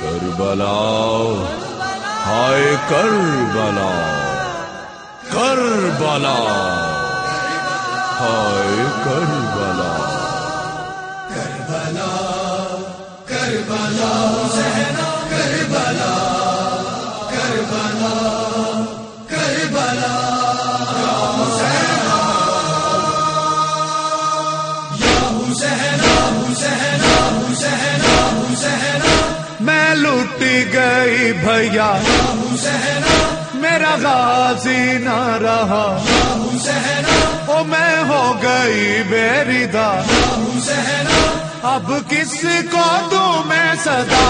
کربلا ہائے کربلا کربلا ہائے کربلا میں لٹ گئی بھیا۔ میرا غازی نہ رہا۔ او میں ہو گئی بیریدا اب کس کو دوں میں صدا؟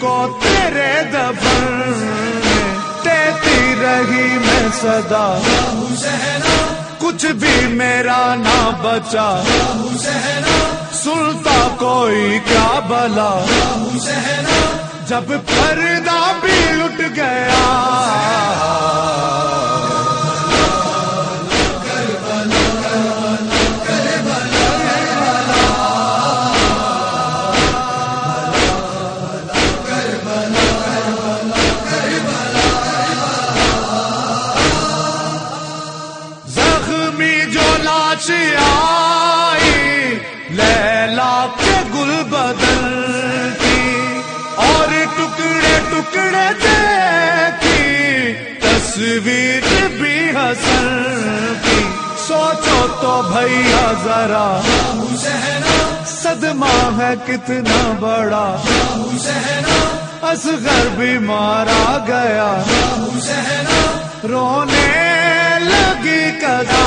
کو تیرے دفن دیتی رہی میں صدا کچھ بھی میرا نہ بچا سنتا کوئی کیا بلا جب پردہ بھی لٹ گیا سر کی سوچو تو بھیا ذرا۔ صدمہ ہے کتنا بڑا۔ اصغر بھی مارا گیا۔ رونے لگی کدا۔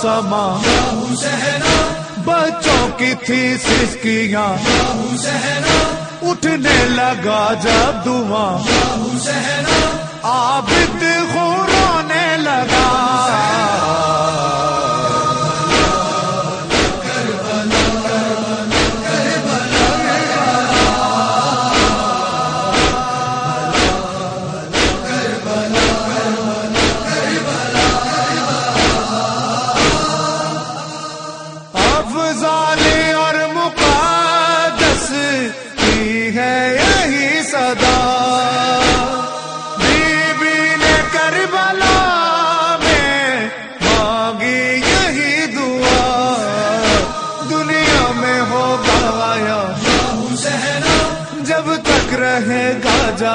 سما بچوں کی تھی سسکیاں اٹھنے لگا جب دعا عابد خون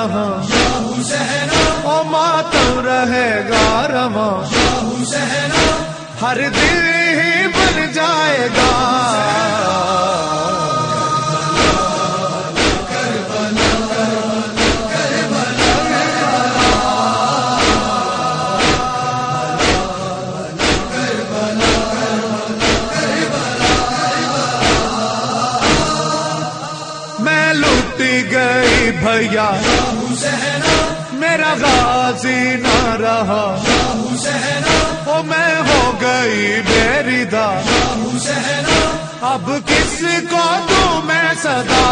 رواں۔ او ماتم رہے گا رواں۔ ہر دل بھیا میرا غازی نہ رہا۔ او میں ہو گئی میری بیریدا اب کس کو دوں میں صدا؟